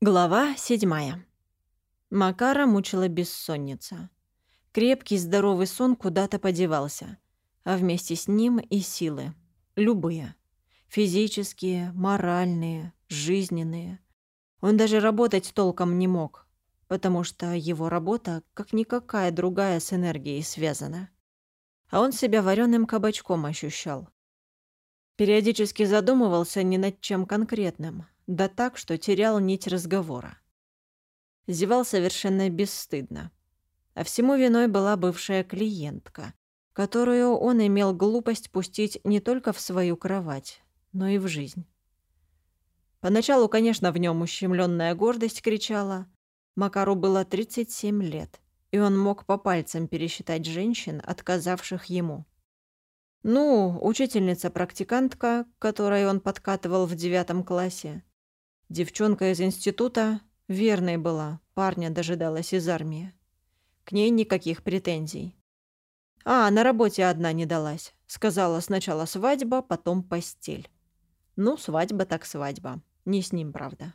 Глава седьмая. Макара мучила бессонница. Крепкий, здоровый сон куда-то подевался, а вместе с ним и силы. Любые. Физические, моральные, жизненные. Он даже работать толком не мог, потому что его работа, как никакая другая, с энергией связана. А он себя вареным кабачком ощущал. Периодически задумывался ни над чем конкретным – да так, что терял нить разговора. Зевал совершенно бесстыдно. А всему виной была бывшая клиентка, которую он имел глупость пустить не только в свою кровать, но и в жизнь. Поначалу, конечно, в нем ущемленная гордость кричала. Макару было 37 лет, и он мог по пальцам пересчитать женщин, отказавших ему. Ну, учительница-практикантка, которой он подкатывал в девятом классе, Девчонка из института верной была, парня дожидалась из армии. К ней никаких претензий. А, на работе одна не далась. Сказала сначала свадьба, потом постель. Ну, свадьба так свадьба. Не с ним, правда.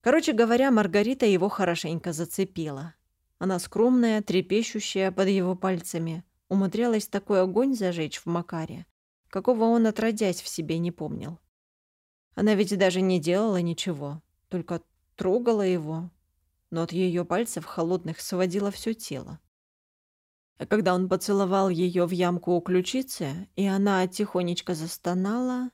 Короче говоря, Маргарита его хорошенько зацепила. Она скромная, трепещущая под его пальцами, умудрялась такой огонь зажечь в Макаре, какого он отродясь в себе не помнил. Она ведь даже не делала ничего, только трогала его, но от ее пальцев холодных сводило все тело. А когда он поцеловал ее в ямку у ключицы, и она тихонечко застонала,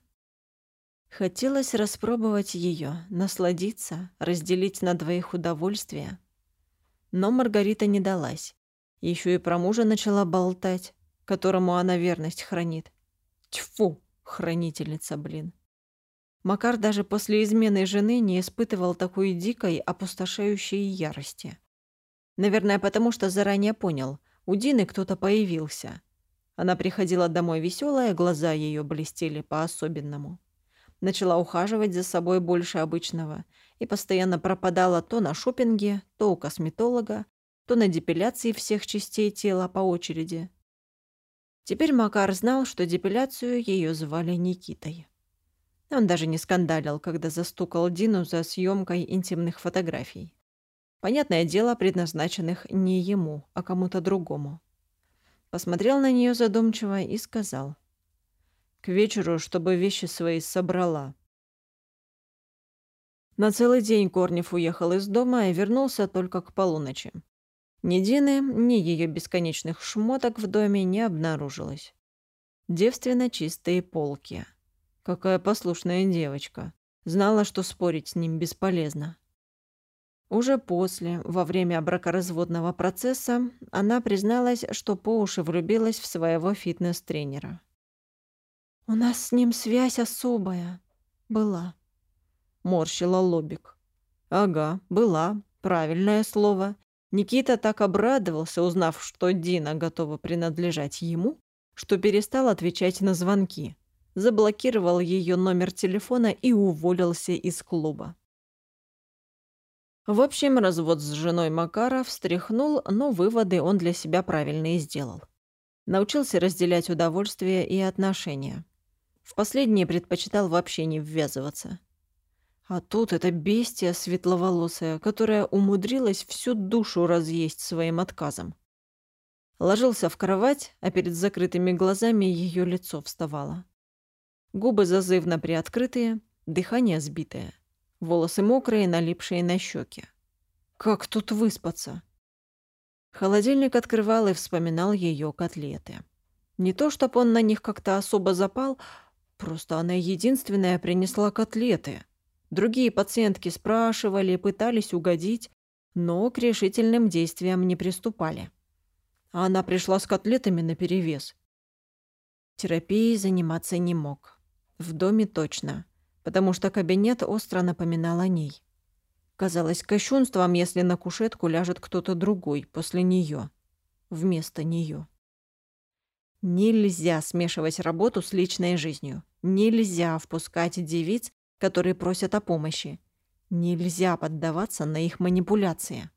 хотелось распробовать ее, насладиться, разделить на двоих удовольствие. Но Маргарита не далась. Еще и про мужа начала болтать, которому она верность хранит. Тьфу, хранительница, блин. Макар даже после измены жены не испытывал такой дикой, опустошающей ярости. Наверное, потому что заранее понял, у Дины кто-то появился. Она приходила домой веселая, глаза ее блестели по-особенному. Начала ухаживать за собой больше обычного и постоянно пропадала то на шопинге, то у косметолога, то на депиляции всех частей тела по очереди. Теперь Макар знал, что депиляцию ее звали Никитой. Он даже не скандалил, когда застукал Дину за съемкой интимных фотографий. Понятное дело, предназначенных не ему, а кому-то другому. Посмотрел на нее задумчиво и сказал. «К вечеру, чтобы вещи свои собрала». На целый день Корнев уехал из дома и вернулся только к полуночи. Ни Дины, ни ее бесконечных шмоток в доме не обнаружилось. Девственно чистые полки – Какая послушная девочка. Знала, что спорить с ним бесполезно. Уже после, во время бракоразводного процесса, она призналась, что по уши влюбилась в своего фитнес-тренера. «У нас с ним связь особая. Была». Морщила лобик. «Ага, была. Правильное слово. Никита так обрадовался, узнав, что Дина готова принадлежать ему, что перестал отвечать на звонки заблокировал ее номер телефона и уволился из клуба. В общем, развод с женой Макара встряхнул, но выводы он для себя правильные сделал. Научился разделять удовольствие и отношения. В последние предпочитал вообще не ввязываться. А тут эта бестия светловолосая, которая умудрилась всю душу разъесть своим отказом. Ложился в кровать, а перед закрытыми глазами ее лицо вставало. Губы зазывно приоткрытые, дыхание сбитое. Волосы мокрые, налипшие на щеки. Как тут выспаться? Холодильник открывал и вспоминал ее котлеты. Не то, чтобы он на них как-то особо запал, просто она единственная принесла котлеты. Другие пациентки спрашивали, пытались угодить, но к решительным действиям не приступали. А она пришла с котлетами наперевес. Терапией заниматься не мог. В доме точно, потому что кабинет остро напоминал о ней. Казалось кощунством, если на кушетку ляжет кто-то другой после нее, вместо нее. Нельзя смешивать работу с личной жизнью. Нельзя впускать девиц, которые просят о помощи. Нельзя поддаваться на их манипуляции.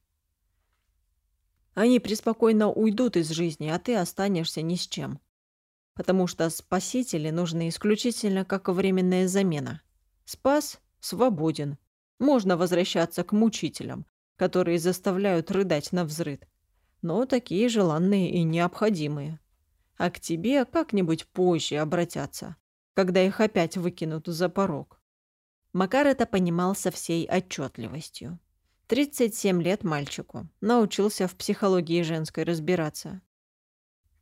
Они преспокойно уйдут из жизни, а ты останешься ни с чем потому что спасители нужны исключительно как временная замена. Спас – свободен. Можно возвращаться к мучителям, которые заставляют рыдать на взрыд. Но такие желанные и необходимые. А к тебе как-нибудь позже обратятся, когда их опять выкинут за порог. Макар это понимал со всей отчетливостью. 37 лет мальчику. Научился в психологии женской разбираться.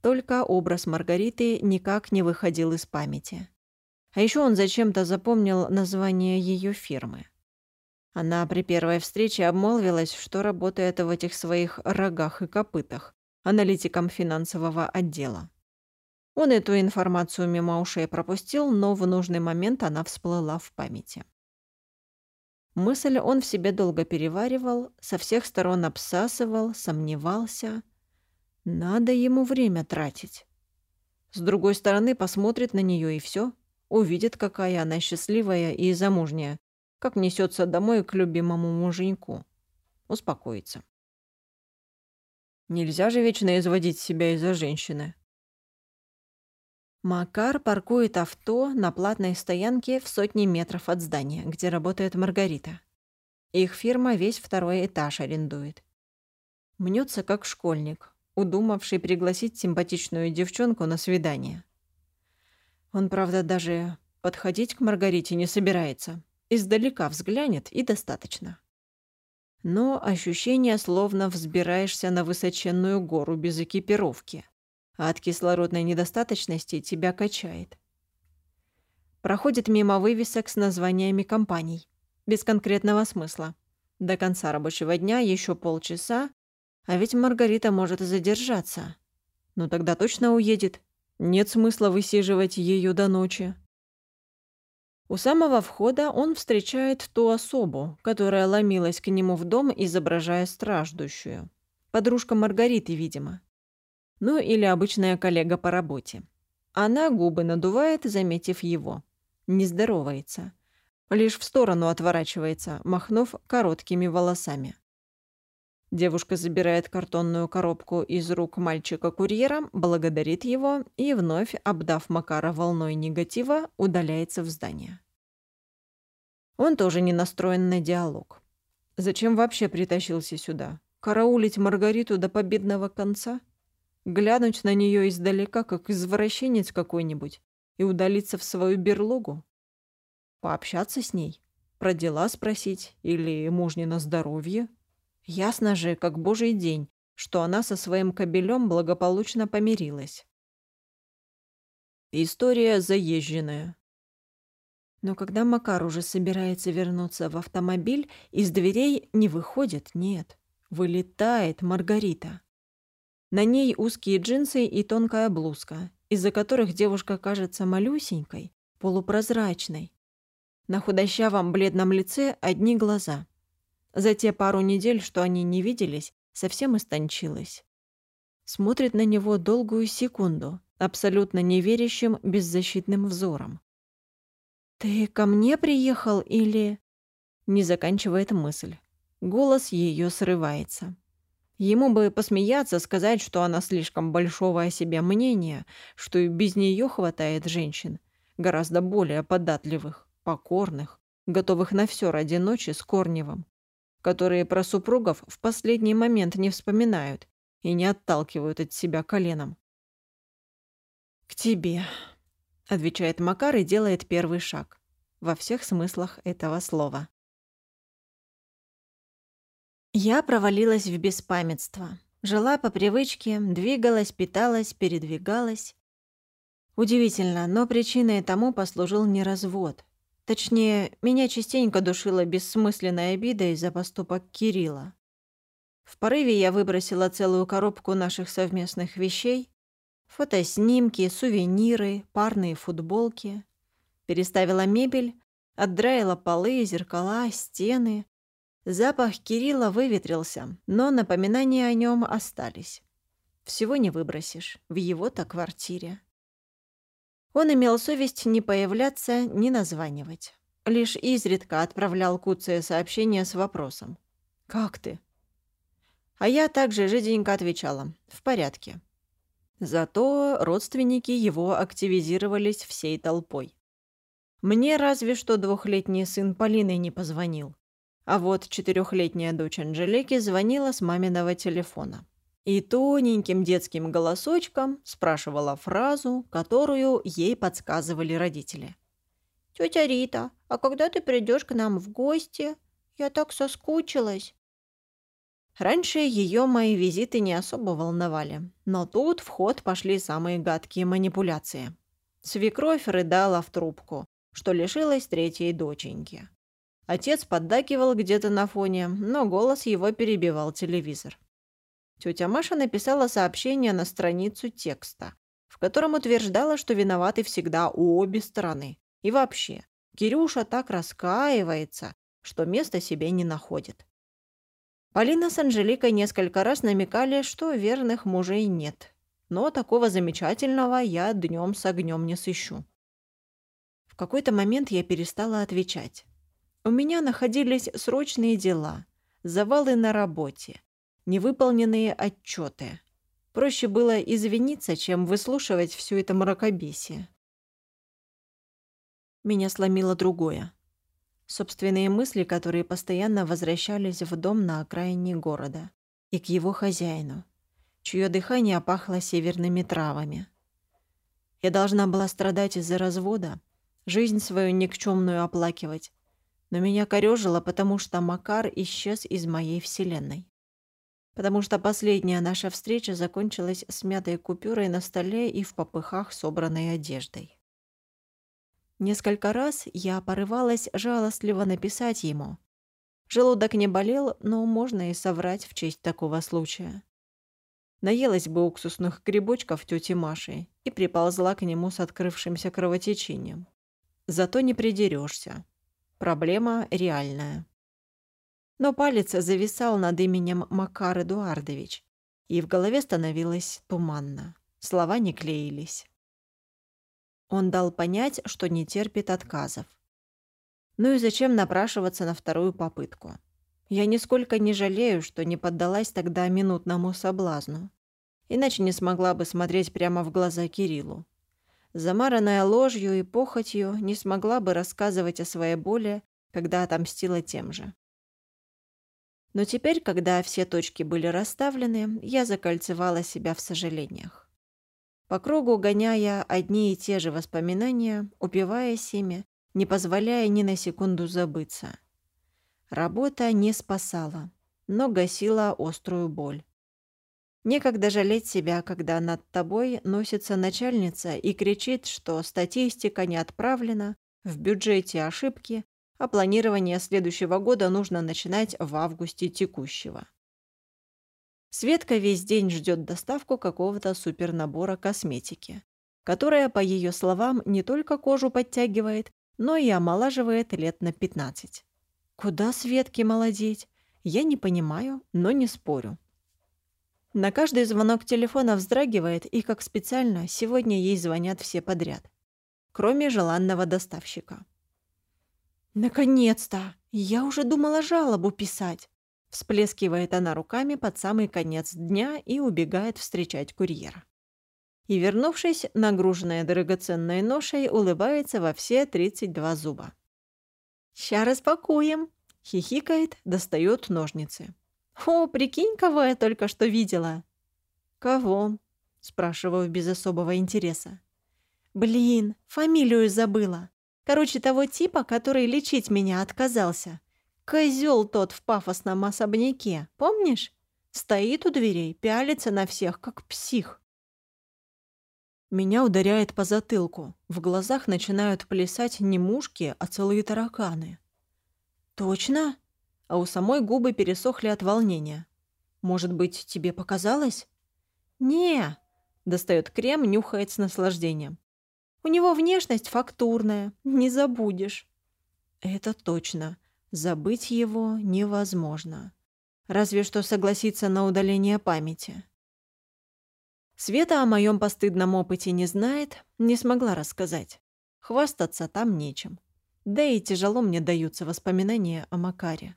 Только образ Маргариты никак не выходил из памяти. А еще он зачем-то запомнил название ее фирмы. Она при первой встрече обмолвилась, что работает в этих своих рогах и копытах, аналитиком финансового отдела. Он эту информацию мимо ушей пропустил, но в нужный момент она всплыла в памяти. Мысль он в себе долго переваривал, со всех сторон обсасывал, сомневался. Надо ему время тратить. С другой стороны, посмотрит на нее и все, увидит, какая она счастливая и замужняя, как несется домой к любимому муженьку. Успокоится. Нельзя же вечно изводить себя из-за женщины. Макар паркует авто на платной стоянке в сотни метров от здания, где работает Маргарита. Их фирма весь второй этаж арендует. Мнется как школьник, удумавший пригласить симпатичную девчонку на свидание. Он, правда, даже подходить к Маргарите не собирается. Издалека взглянет и достаточно. Но ощущение, словно взбираешься на высоченную гору без экипировки, а от кислородной недостаточности тебя качает. Проходит мимо вывесок с названиями компаний, без конкретного смысла. До конца рабочего дня еще полчаса, а ведь Маргарита может задержаться. Ну тогда точно уедет. Нет смысла высиживать ее до ночи. У самого входа он встречает ту особу, которая ломилась к нему в дом, изображая страждущую. Подружка Маргариты, видимо. Ну или обычная коллега по работе. Она губы надувает, заметив его. Не здоровается. Лишь в сторону отворачивается, махнув короткими волосами. Девушка забирает картонную коробку из рук мальчика-курьера, благодарит его и, вновь обдав Макара волной негатива, удаляется в здание. Он тоже не настроен на диалог. Зачем вообще притащился сюда? Караулить Маргариту до победного конца? Глянуть на нее издалека, как извращенец какой-нибудь, и удалиться в свою берлогу? Пообщаться с ней? Про дела спросить? Или мужни на здоровье? Ясно же, как божий день, что она со своим кобелем благополучно помирилась. История заезженная. Но когда Макар уже собирается вернуться в автомобиль, из дверей не выходит, нет. Вылетает Маргарита. На ней узкие джинсы и тонкая блузка, из-за которых девушка кажется малюсенькой, полупрозрачной. На худощавом бледном лице одни глаза. За те пару недель, что они не виделись, совсем истончилась. Смотрит на него долгую секунду, абсолютно неверящим, беззащитным взором. «Ты ко мне приехал или...» Не заканчивает мысль. Голос ее срывается. Ему бы посмеяться, сказать, что она слишком большого о себе мнения, что и без нее хватает женщин, гораздо более податливых, покорных, готовых на все ради ночи с Корневым которые про супругов в последний момент не вспоминают и не отталкивают от себя коленом. «К тебе», — отвечает Макар и делает первый шаг. Во всех смыслах этого слова. Я провалилась в беспамятство. Жила по привычке, двигалась, питалась, передвигалась. Удивительно, но причиной тому послужил не развод, Точнее, меня частенько душила бессмысленная обида из-за поступок Кирилла. В порыве я выбросила целую коробку наших совместных вещей, фотоснимки, сувениры, парные футболки, переставила мебель, отдраила полы, зеркала, стены. Запах Кирилла выветрился, но напоминания о нем остались. Всего не выбросишь в его-то квартире. Он имел совесть не появляться, не названивать. Лишь изредка отправлял Куция сообщение с вопросом. «Как ты?» А я также жиденько отвечала. «В порядке». Зато родственники его активизировались всей толпой. Мне разве что двухлетний сын Полины не позвонил. А вот четырехлетняя дочь Анжелики звонила с маминого телефона. И тоненьким детским голосочком спрашивала фразу, которую ей подсказывали родители. «Тетя Рита, а когда ты придешь к нам в гости? Я так соскучилась». Раньше ее мои визиты не особо волновали, но тут в ход пошли самые гадкие манипуляции. Свекровь рыдала в трубку, что лишилась третьей доченьки. Отец поддакивал где-то на фоне, но голос его перебивал телевизор. Тетя Маша написала сообщение на страницу текста, в котором утверждала, что виноваты всегда обе стороны. И вообще, Кирюша так раскаивается, что места себе не находит. Полина с Анжеликой несколько раз намекали, что верных мужей нет. Но такого замечательного я днем с огнем не сыщу. В какой-то момент я перестала отвечать. У меня находились срочные дела, завалы на работе, невыполненные отчеты. Проще было извиниться, чем выслушивать все это мракобесие. Меня сломило другое. Собственные мысли, которые постоянно возвращались в дом на окраине города и к его хозяину, чье дыхание пахло северными травами. Я должна была страдать из-за развода, жизнь свою никчемную оплакивать, но меня корёжило, потому что Макар исчез из моей вселенной. Потому что последняя наша встреча закончилась смятой купюрой на столе и в попыхах собранной одеждой. Несколько раз я порывалась жалостливо написать ему. Желудок не болел, но можно и соврать в честь такого случая. Наелась бы уксусных грибочков тети Маши и приползла к нему с открывшимся кровотечением. Зато не придерешься. Проблема реальная. Но палец зависал над именем Макар Эдуардович, и в голове становилось туманно. Слова не клеились. Он дал понять, что не терпит отказов. Ну и зачем напрашиваться на вторую попытку? Я нисколько не жалею, что не поддалась тогда минутному соблазну. Иначе не смогла бы смотреть прямо в глаза Кириллу. Замаранная ложью и похотью не смогла бы рассказывать о своей боли, когда отомстила тем же. Но теперь, когда все точки были расставлены, я закольцевала себя в сожалениях по кругу гоняя одни и те же воспоминания, упиваясь ими, не позволяя ни на секунду забыться. Работа не спасала, но гасила острую боль. Некогда жалеть себя, когда над тобой носится начальница и кричит, что статистика не отправлена, в бюджете ошибки, а планирование следующего года нужно начинать в августе текущего. Светка весь день ждет доставку какого-то супернабора косметики, которая, по ее словам, не только кожу подтягивает, но и омолаживает лет на 15. Куда Светке молодеть? Я не понимаю, но не спорю. На каждый звонок телефона вздрагивает, и как специально сегодня ей звонят все подряд, кроме желанного доставщика. «Наконец-то! Я уже думала жалобу писать!» Всплескивает она руками под самый конец дня и убегает встречать курьера. И, вернувшись, нагруженная драгоценной ношей, улыбается во все 32 зуба. «Ща распакуем!» — хихикает, достает ножницы. «О, прикинь, кого я только что видела!» «Кого?» — спрашиваю без особого интереса. «Блин, фамилию забыла. Короче, того типа, который лечить меня отказался. Козел тот в пафосном особняке, помнишь? Стоит у дверей, пялится на всех, как псих. Меня ударяет по затылку. В глазах начинают плясать не мушки, а целые тараканы. «Точно?» А у самой губы пересохли от волнения. «Может быть, тебе показалось?» «Не!» — достает крем, нюхает с наслаждением. «У него внешность фактурная, не забудешь». «Это точно. Забыть его невозможно. Разве что согласиться на удаление памяти. Света о моем постыдном опыте не знает, не смогла рассказать. Хвастаться там нечем. Да и тяжело мне даются воспоминания о Макаре.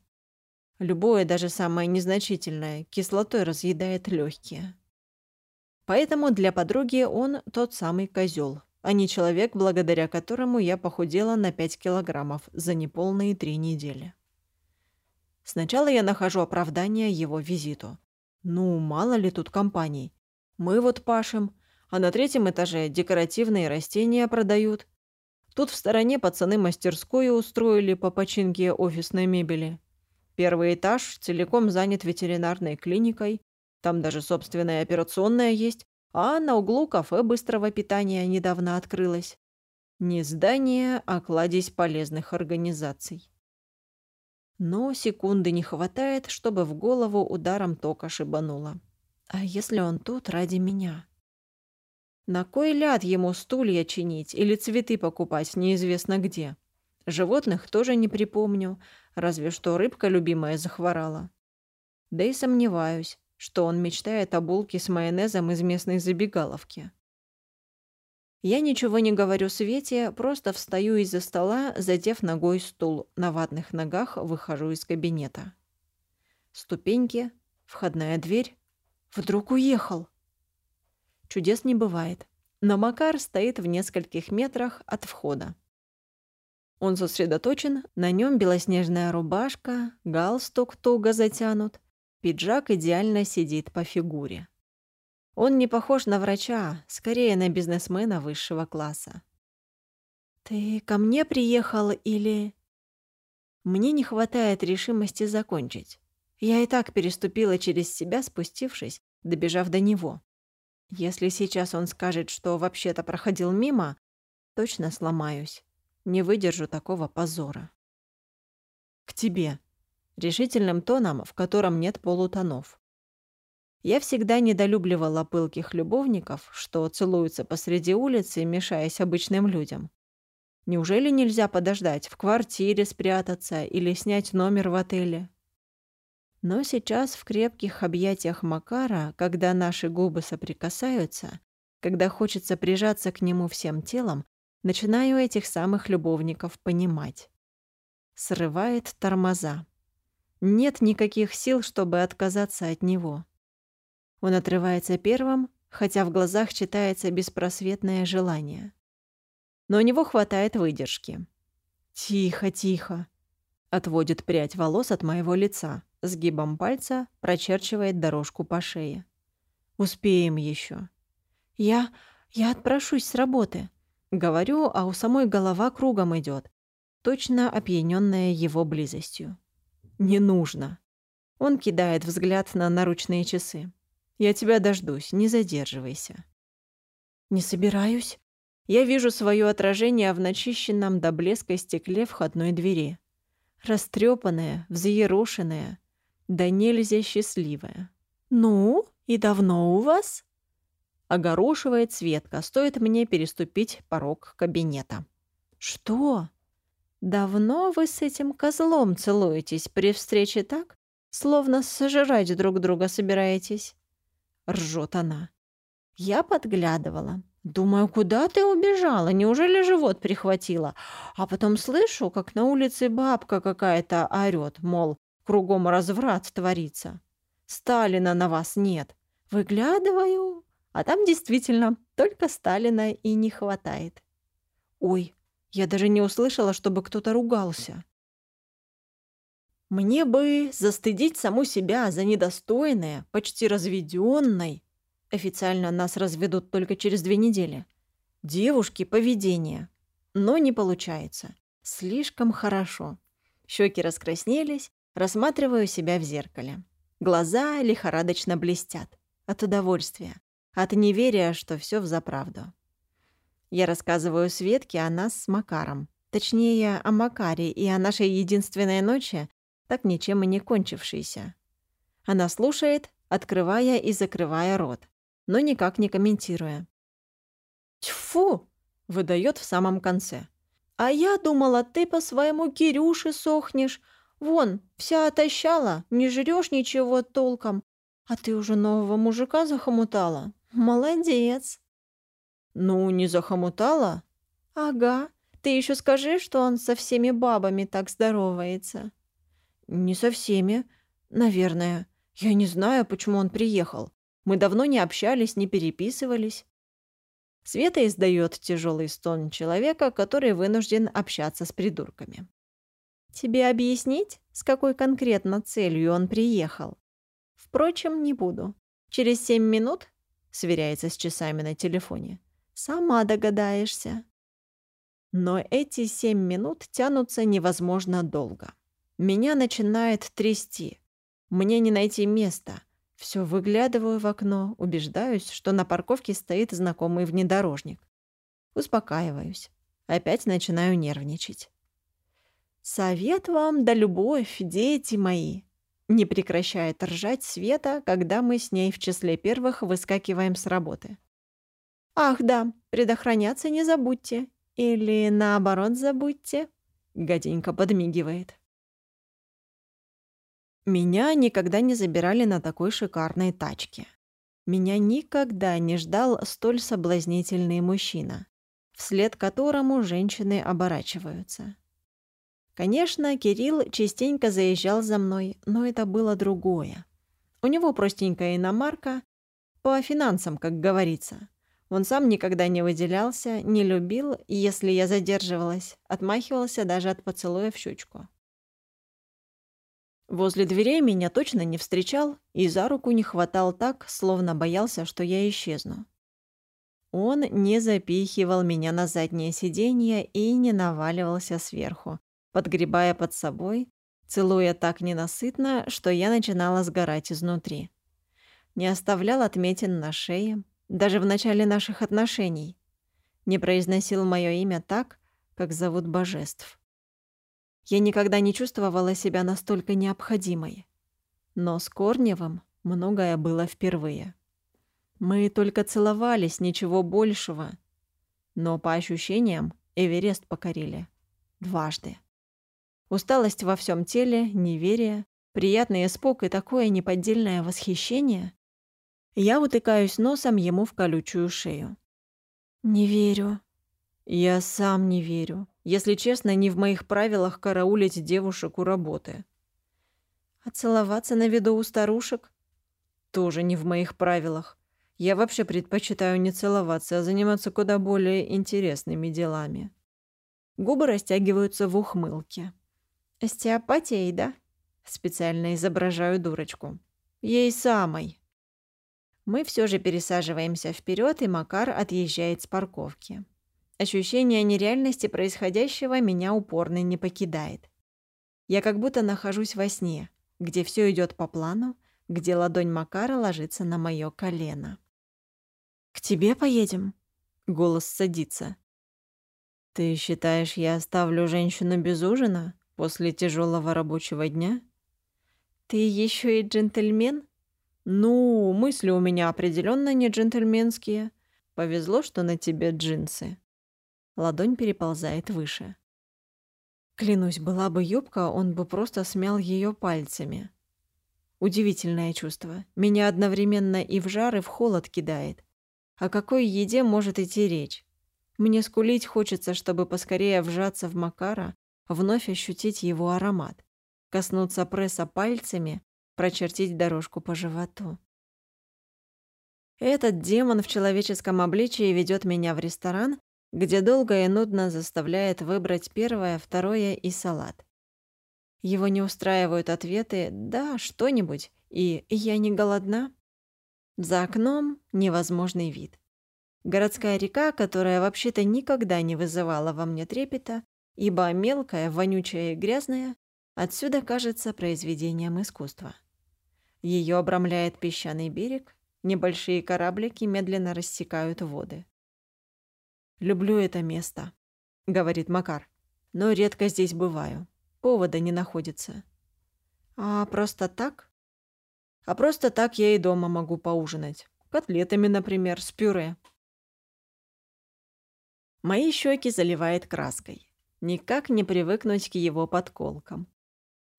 Любое, даже самое незначительное, кислотой разъедает легкие. Поэтому для подруги он тот самый козел, а не человек, благодаря которому я похудела на 5 килограммов за неполные три недели. Сначала я нахожу оправдание его визиту. Ну, мало ли тут компаний. Мы вот пашем, а на третьем этаже декоративные растения продают. Тут в стороне пацаны мастерскую устроили по починке офисной мебели. Первый этаж целиком занят ветеринарной клиникой. Там даже собственная операционная есть, а на углу кафе быстрого питания недавно открылось. Не здание, а кладезь полезных организаций. Но секунды не хватает, чтобы в голову ударом тока шибануло. А если он тут ради меня? На кой ляд ему стулья чинить или цветы покупать неизвестно где? Животных тоже не припомню, разве что рыбка любимая захворала. Да и сомневаюсь, что он мечтает о булке с майонезом из местной забегаловки. Я ничего не говорю Свете, просто встаю из-за стола, задев ногой стул. На ватных ногах выхожу из кабинета. Ступеньки, входная дверь. Вдруг уехал. Чудес не бывает. Но Макар стоит в нескольких метрах от входа. Он сосредоточен, на нем белоснежная рубашка, галстук туго затянут, пиджак идеально сидит по фигуре. Он не похож на врача, скорее на бизнесмена высшего класса. «Ты ко мне приехал или...» Мне не хватает решимости закончить. Я и так переступила через себя, спустившись, добежав до него. Если сейчас он скажет, что вообще-то проходил мимо, точно сломаюсь. Не выдержу такого позора. «К тебе», решительным тоном, в котором нет полутонов. Я всегда недолюбливала пылких любовников, что целуются посреди улицы, мешаясь обычным людям. Неужели нельзя подождать, в квартире спрятаться или снять номер в отеле? Но сейчас в крепких объятиях Макара, когда наши губы соприкасаются, когда хочется прижаться к нему всем телом, начинаю этих самых любовников понимать. Срывает тормоза. Нет никаких сил, чтобы отказаться от него. Он отрывается первым, хотя в глазах читается беспросветное желание. Но у него хватает выдержки. «Тихо, тихо!» Отводит прядь волос от моего лица, сгибом пальца прочерчивает дорожку по шее. «Успеем еще. «Я... я отпрошусь с работы», — говорю, а у самой голова кругом идет, точно опьяненная его близостью. «Не нужно». Он кидает взгляд на наручные часы. Я тебя дождусь, не задерживайся». «Не собираюсь». Я вижу свое отражение в начищенном до блеска стекле входной двери. Растрепанная, взъерошенная, да нельзя счастливая. «Ну, и давно у вас?» Огорошивает Светка, стоит мне переступить порог кабинета. «Что? Давно вы с этим козлом целуетесь при встрече так, словно сожрать друг друга собираетесь?» — ржет она. Я подглядывала. Думаю, куда ты убежала? Неужели живот прихватила? А потом слышу, как на улице бабка какая-то орёт, мол, кругом разврат творится. Сталина на вас нет. Выглядываю, а там действительно только Сталина и не хватает. Ой, я даже не услышала, чтобы кто-то ругался. Мне бы застыдить саму себя за недостойное, почти разведенной. Официально нас разведут только через две недели. Девушки поведение. Но не получается. Слишком хорошо. Щеки раскраснелись, рассматриваю себя в зеркале. Глаза лихорадочно блестят. От удовольствия. От неверия, что все взаправду. Я рассказываю Светке о нас с Макаром. Точнее, о Макаре и о нашей единственной ночи, так ничем и не кончившийся. Она слушает, открывая и закрывая рот, но никак не комментируя. «Тьфу!» — выдает в самом конце. «А я думала, ты по своему Кирюше сохнешь. Вон, вся отощала, не жрешь ничего толком. А ты уже нового мужика захомутала? Молодец!» «Ну, не захомутала?» «Ага. Ты еще скажи, что он со всеми бабами так здоровается». «Не со всеми. Наверное. Я не знаю, почему он приехал. Мы давно не общались, не переписывались». Света издает тяжелый стон человека, который вынужден общаться с придурками. «Тебе объяснить?» — с какой конкретно целью он приехал. Впрочем, не буду. Через семь минут, сверяется с часами на телефоне, сама догадаешься. Но эти семь минут тянутся невозможно долго. Меня начинает трясти. Мне не найти места. Все выглядываю в окно, убеждаюсь, что на парковке стоит знакомый внедорожник. Успокаиваюсь. Опять начинаю нервничать. «Совет вам да любовь, дети мои!» Не прекращает ржать Света, когда мы с ней в числе первых выскакиваем с работы. «Ах да, предохраняться не забудьте. Или наоборот забудьте?» Гаденько подмигивает. Меня никогда не забирали на такой шикарной тачке. Меня никогда не ждал столь соблазнительный мужчина, вслед которому женщины оборачиваются. Конечно, Кирилл частенько заезжал за мной, но это было другое. У него простенькая иномарка, по финансам, как говорится. Он сам никогда не выделялся, не любил, и если я задерживалась, отмахивался даже от поцелуя в щечку. Возле дверей меня точно не встречал и за руку не хватал так, словно боялся, что я исчезну. Он не запихивал меня на заднее сиденье и не наваливался сверху, подгребая под собой, целуя так ненасытно, что я начинала сгорать изнутри. Не оставлял отметин на шее, даже в начале наших отношений. Не произносил мое имя так, как зовут божеств. Я никогда не чувствовала себя настолько необходимой. Но с Корневым многое было впервые. Мы только целовались, ничего большего. Но по ощущениям Эверест покорили. Дважды. Усталость во всем теле, неверие, приятный испуг и такое неподдельное восхищение. Я утыкаюсь носом ему в колючую шею. «Не верю». «Я сам не верю. Если честно, не в моих правилах караулить девушек у работы». «А целоваться на виду у старушек?» «Тоже не в моих правилах. Я вообще предпочитаю не целоваться, а заниматься куда более интересными делами». Губы растягиваются в ухмылке. Остеопатией, да? Специально изображаю дурочку. Ей самой. Мы все же пересаживаемся вперед, и Макар отъезжает с парковки. Ощущение нереальности происходящего меня упорно не покидает. Я как будто нахожусь во сне, где все идет по плану, где ладонь Макара ложится на мое колено. «К тебе поедем?» — голос садится. «Ты считаешь, я оставлю женщину без ужина?» После тяжелого рабочего дня? Ты еще и джентльмен? Ну, мысли у меня определенно не джентльменские. Повезло, что на тебе джинсы. Ладонь переползает выше. Клянусь, была бы юбка, он бы просто смял ее пальцами. Удивительное чувство. Меня одновременно и в жар, и в холод кидает. О какой еде может идти речь? Мне скулить хочется, чтобы поскорее вжаться в Макара, вновь ощутить его аромат, коснуться пресса пальцами, прочертить дорожку по животу. Этот демон в человеческом обличии ведет меня в ресторан, где долго и нудно заставляет выбрать первое, второе и салат. Его не устраивают ответы «да, что-нибудь» и «я не голодна». За окном невозможный вид. Городская река, которая вообще-то никогда не вызывала во мне трепета, ибо мелкая, вонючая и грязная отсюда кажется произведением искусства. Ее обрамляет песчаный берег, небольшие кораблики медленно рассекают воды. «Люблю это место», — говорит Макар, — «но редко здесь бываю. Повода не находится». «А просто так?» «А просто так я и дома могу поужинать. Котлетами, например, с пюре». Мои щеки заливает краской. Никак не привыкнуть к его подколкам.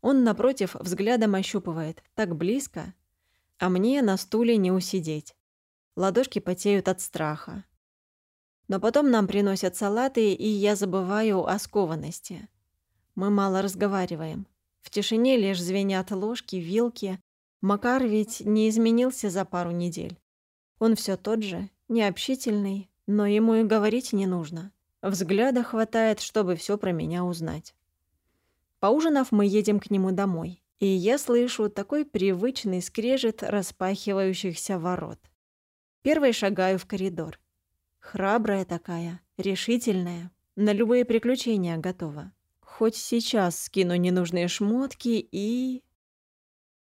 Он, напротив, взглядом ощупывает, так близко, а мне на стуле не усидеть. Ладошки потеют от страха. Но потом нам приносят салаты, и я забываю о скованности. Мы мало разговариваем. В тишине лишь звенят ложки, вилки. Макар ведь не изменился за пару недель. Он все тот же, необщительный, но ему и говорить не нужно. Взгляда хватает, чтобы все про меня узнать. Поужинав, мы едем к нему домой. И я слышу такой привычный скрежет распахивающихся ворот. Первой шагаю в коридор. Храбрая такая, решительная, на любые приключения готова. Хоть сейчас скину ненужные шмотки и...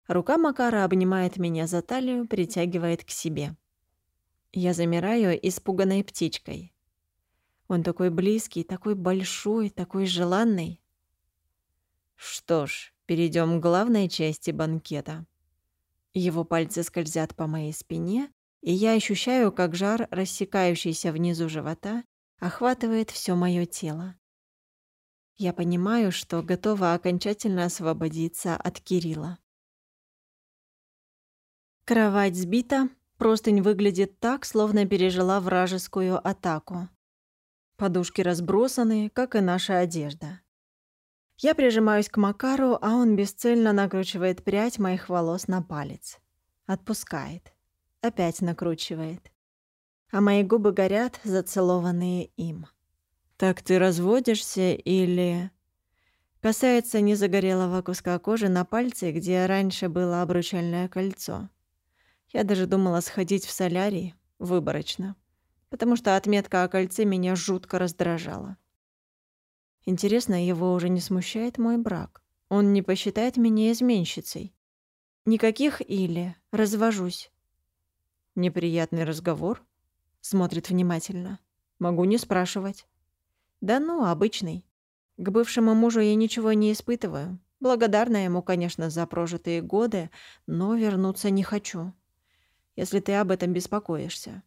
Рука Макара обнимает меня за талию, притягивает к себе. Я замираю испуганной птичкой. Он такой близкий, такой большой, такой желанный. Что ж, перейдем к главной части банкета. Его пальцы скользят по моей спине, и я ощущаю, как жар, рассекающийся внизу живота, охватывает все мое тело. Я понимаю, что готова окончательно освободиться от Кирилла. Кровать сбита, простынь выглядит так, словно пережила вражескую атаку. Подушки разбросаны, как и наша одежда. Я прижимаюсь к Макару, а он бесцельно накручивает прядь моих волос на палец. Отпускает. Опять накручивает. А мои губы горят, зацелованные им. «Так ты разводишься или...» Касается незагорелого куска кожи на пальце, где раньше было обручальное кольцо. Я даже думала сходить в солярий, выборочно, потому что отметка о кольце меня жутко раздражала. Интересно, его уже не смущает мой брак. Он не посчитает меня изменщицей. Никаких «или». Развожусь. Неприятный разговор. Смотрит внимательно. Могу не спрашивать. Да ну, обычный. К бывшему мужу я ничего не испытываю. Благодарна ему, конечно, за прожитые годы, но вернуться не хочу если ты об этом беспокоишься.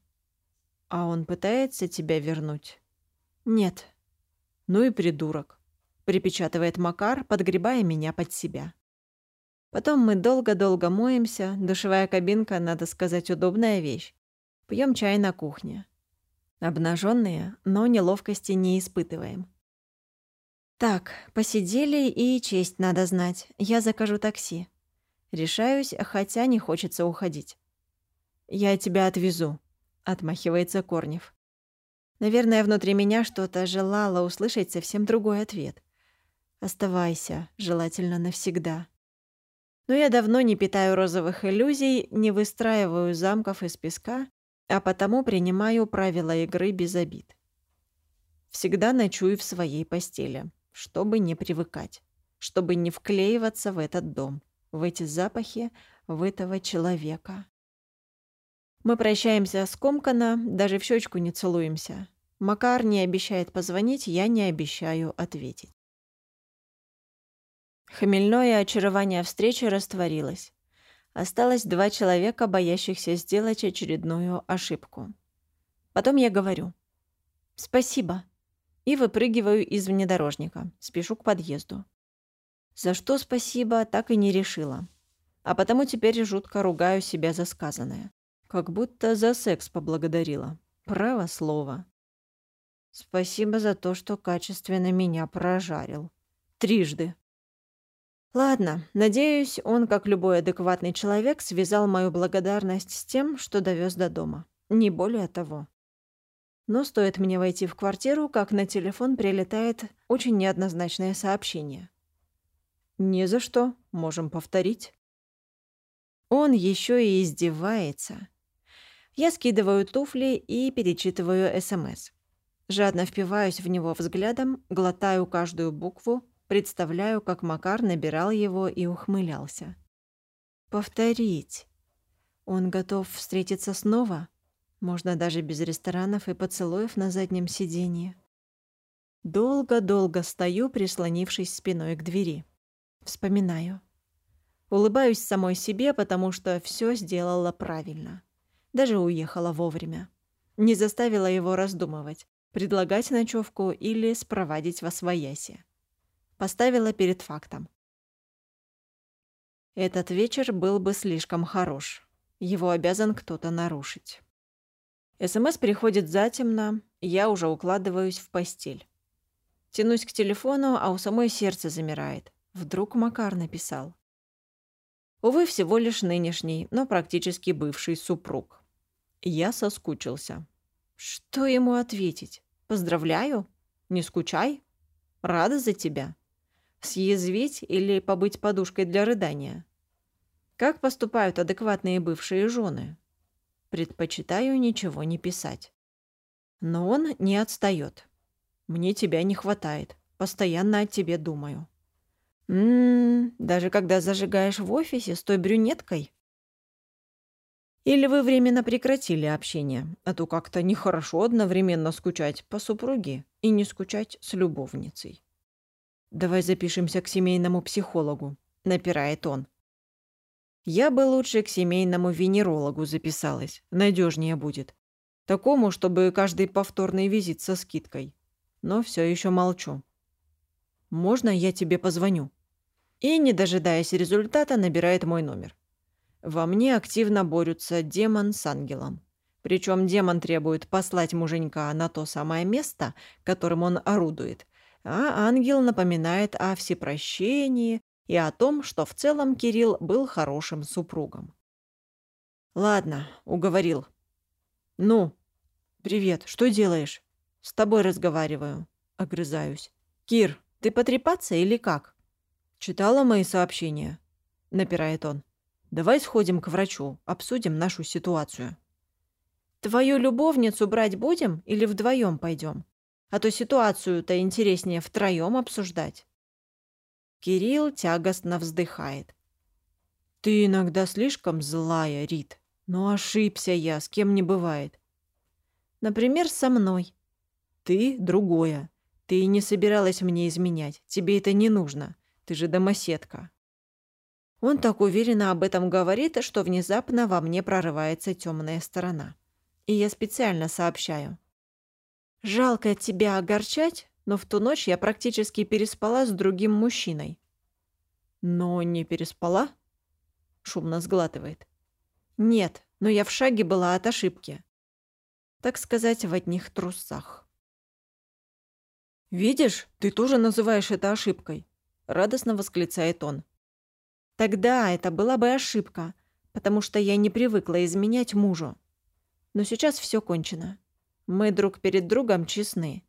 А он пытается тебя вернуть? Нет. Ну и придурок. Припечатывает Макар, подгребая меня под себя. Потом мы долго-долго моемся, душевая кабинка, надо сказать, удобная вещь. Пьем чай на кухне. Обнаженные, но неловкости не испытываем. Так, посидели и честь надо знать. Я закажу такси. Решаюсь, хотя не хочется уходить. «Я тебя отвезу», — отмахивается Корнев. Наверное, внутри меня что-то желало услышать совсем другой ответ. «Оставайся, желательно навсегда». Но я давно не питаю розовых иллюзий, не выстраиваю замков из песка, а потому принимаю правила игры без обид. Всегда ночую в своей постели, чтобы не привыкать, чтобы не вклеиваться в этот дом, в эти запахи, в этого человека. Мы прощаемся скомканно, даже в щечку не целуемся. Макар не обещает позвонить, я не обещаю ответить. Хмельное очарование встречи растворилось. Осталось два человека, боящихся сделать очередную ошибку. Потом я говорю «Спасибо» и выпрыгиваю из внедорожника, спешу к подъезду. За что спасибо, так и не решила. А потому теперь жутко ругаю себя за сказанное. Как будто за секс поблагодарила. Право слово. Спасибо за то, что качественно меня прожарил. Трижды. Ладно, надеюсь, он, как любой адекватный человек, связал мою благодарность с тем, что довез до дома. Не более того. Но стоит мне войти в квартиру, как на телефон прилетает очень неоднозначное сообщение. «Не за что, можем повторить». Он еще и издевается. Я скидываю туфли и перечитываю СМС. Жадно впиваюсь в него взглядом, глотаю каждую букву, представляю, как Макар набирал его и ухмылялся. Повторить. Он готов встретиться снова? Можно даже без ресторанов и поцелуев на заднем сиденье. Долго-долго стою, прислонившись спиной к двери. Вспоминаю. Улыбаюсь самой себе, потому что все сделала правильно. Даже уехала вовремя. Не заставила его раздумывать, предлагать ночевку или спровадить во свояси. Поставила перед фактом. Этот вечер был бы слишком хорош. Его обязан кто-то нарушить. СМС приходит затемно, я уже укладываюсь в постель. Тянусь к телефону, а у самой сердце замирает. Вдруг Макар написал. Увы, всего лишь нынешний, но практически бывший супруг. Я соскучился. Что ему ответить? Поздравляю? Не скучай? Рада за тебя. Съязвить или побыть подушкой для рыдания? Как поступают адекватные бывшие жены? Предпочитаю ничего не писать. Но он не отстает. Мне тебя не хватает. Постоянно о тебе думаю. Ммм, даже когда зажигаешь в офисе с той брюнеткой? Или вы временно прекратили общение, а то как-то нехорошо одновременно скучать по супруге и не скучать с любовницей. «Давай запишемся к семейному психологу», — напирает он. «Я бы лучше к семейному венерологу записалась, надежнее будет. Такому, чтобы каждый повторный визит со скидкой. Но все еще молчу. Можно я тебе позвоню?» И, не дожидаясь результата, набирает мой номер. Во мне активно борются демон с ангелом. Причем демон требует послать муженька на то самое место, которым он орудует, а ангел напоминает о всепрощении и о том, что в целом Кирилл был хорошим супругом. «Ладно, уговорил. Ну, привет, что делаешь?» «С тобой разговариваю», — огрызаюсь. «Кир, ты потрепаться или как?» «Читала мои сообщения?» — напирает он. Давай сходим к врачу, обсудим нашу ситуацию. Твою любовницу брать будем или вдвоем пойдем? А то ситуацию-то интереснее втроем обсуждать. Кирилл тягостно вздыхает. Ты иногда слишком злая, Рит. Но ошибся я, с кем не бывает. Например, со мной. Ты другое. Ты не собиралась мне изменять. Тебе это не нужно. Ты же домоседка. Он так уверенно об этом говорит, что внезапно во мне прорывается темная сторона. И я специально сообщаю. «Жалко тебя огорчать, но в ту ночь я практически переспала с другим мужчиной». «Но не переспала?» Шумно сглатывает. «Нет, но я в шаге была от ошибки. Так сказать, в одних трусах». «Видишь, ты тоже называешь это ошибкой», — радостно восклицает он. Тогда это была бы ошибка, потому что я не привыкла изменять мужу. Но сейчас все кончено. Мы друг перед другом честны.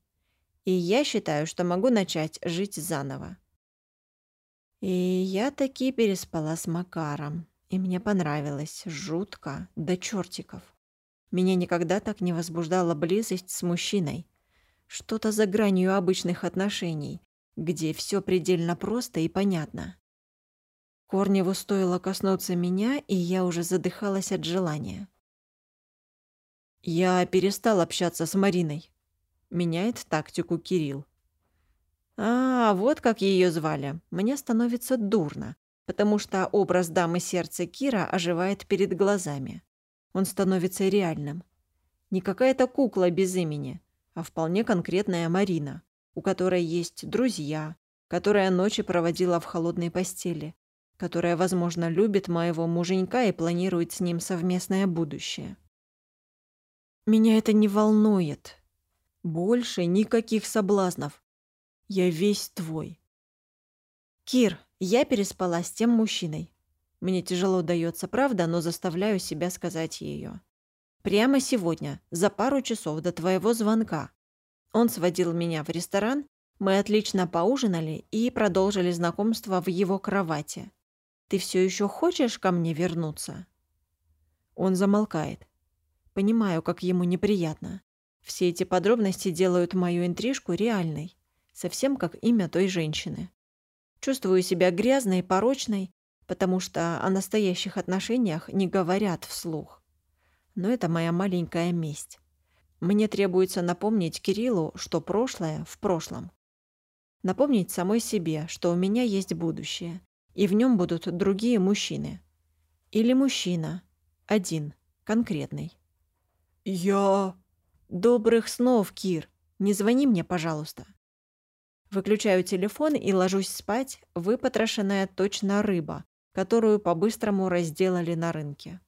И я считаю, что могу начать жить заново. И я таки переспала с Макаром. И мне понравилось. Жутко. До чертиков. Меня никогда так не возбуждала близость с мужчиной. Что-то за гранью обычных отношений, где все предельно просто и понятно. Корневу стоило коснуться меня, и я уже задыхалась от желания. Я перестал общаться с Мариной. Меняет тактику Кирилл. А, вот как ее звали. Мне становится дурно, потому что образ дамы сердца Кира оживает перед глазами. Он становится реальным. Не какая-то кукла без имени, а вполне конкретная Марина, у которой есть друзья, которая ночи проводила в холодной постели, которая, возможно, любит моего муженька и планирует с ним совместное будущее. Меня это не волнует. Больше никаких соблазнов. Я весь твой. Кир, я переспала с тем мужчиной. Мне тяжело дается правда, но заставляю себя сказать ее. Прямо сегодня, за пару часов до твоего звонка. Он сводил меня в ресторан, мы отлично поужинали и продолжили знакомство в его кровати. Ты все еще хочешь ко мне вернуться?» Он замолкает. Понимаю, как ему неприятно. Все эти подробности делают мою интрижку реальной, совсем как имя той женщины. Чувствую себя грязной и порочной, потому что о настоящих отношениях не говорят вслух. Но это моя маленькая месть. Мне требуется напомнить Кириллу, что прошлое в прошлом. Напомнить самой себе, что у меня есть будущее, и в нем будут другие мужчины. Или мужчина. Один. Конкретный. «Я...» «Добрых снов, Кир. Не звони мне, пожалуйста». Выключаю телефон и ложусь спать, выпотрошенная точно рыба, которую по-быстрому разделали на рынке.